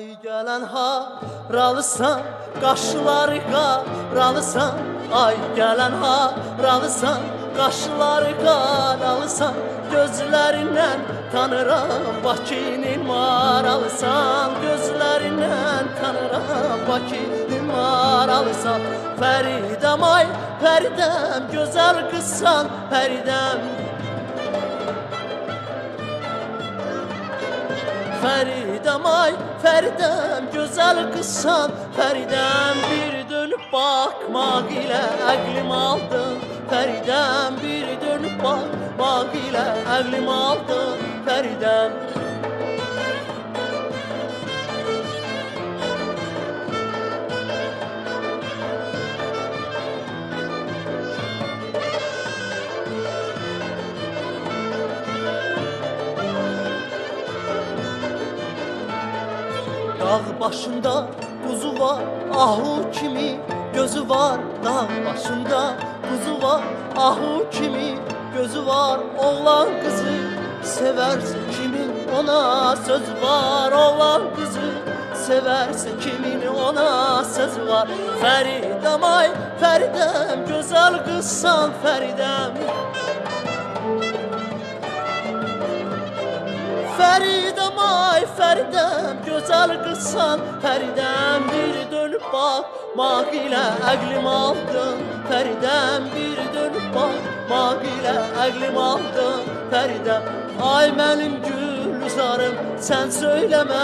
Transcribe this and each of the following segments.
Ay gelen haralısan, qaşları qaralısan Ay gelen haralısan, qaşları qaralısan Gözlərindən tanıram Bakının maralısan Gözlərindən tanıram Bakının maralısan Fəridəm ay, Fəridəm Gözəl qızsan, Fəridəm Feridem ay Feridem güzel kızsan. Feridem bir dönüp bakmak ile aklım aldın. Feridem bir dönüp bakmak ile aklım aldın. Feridem Dağ başında kuzu var ahu kimi gözü var. Dağ başında kuzu var ahu kimi gözü var. Oğlan kızı severse kimin ona söz var? Oğlan kızı severse kimin ona söz var? Feridem ay Feridem güzel kızsan Feridem Feridem ay Feridem Güzel kızsan Feridem Bir dönüp bakmak ile aklım aldın. Feridem bir dönüp bakmak ile aklım aldın. Feridem ay benim gülzarım Sen söyleme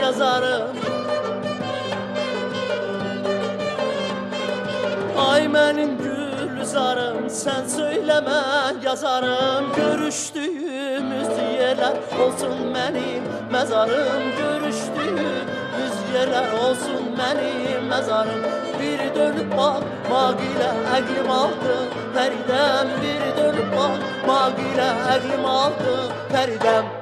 yazarım. Ay benim gülzarım sen söyleme yazarım. Görüştüğümüz yerler olsun benim mezarım Görüştüğümüz yerler olsun benim mezarım Bir dönüp bakmak ile aklım aldı Feridem Bir dönüp bakmak ile aklım aldı Feridem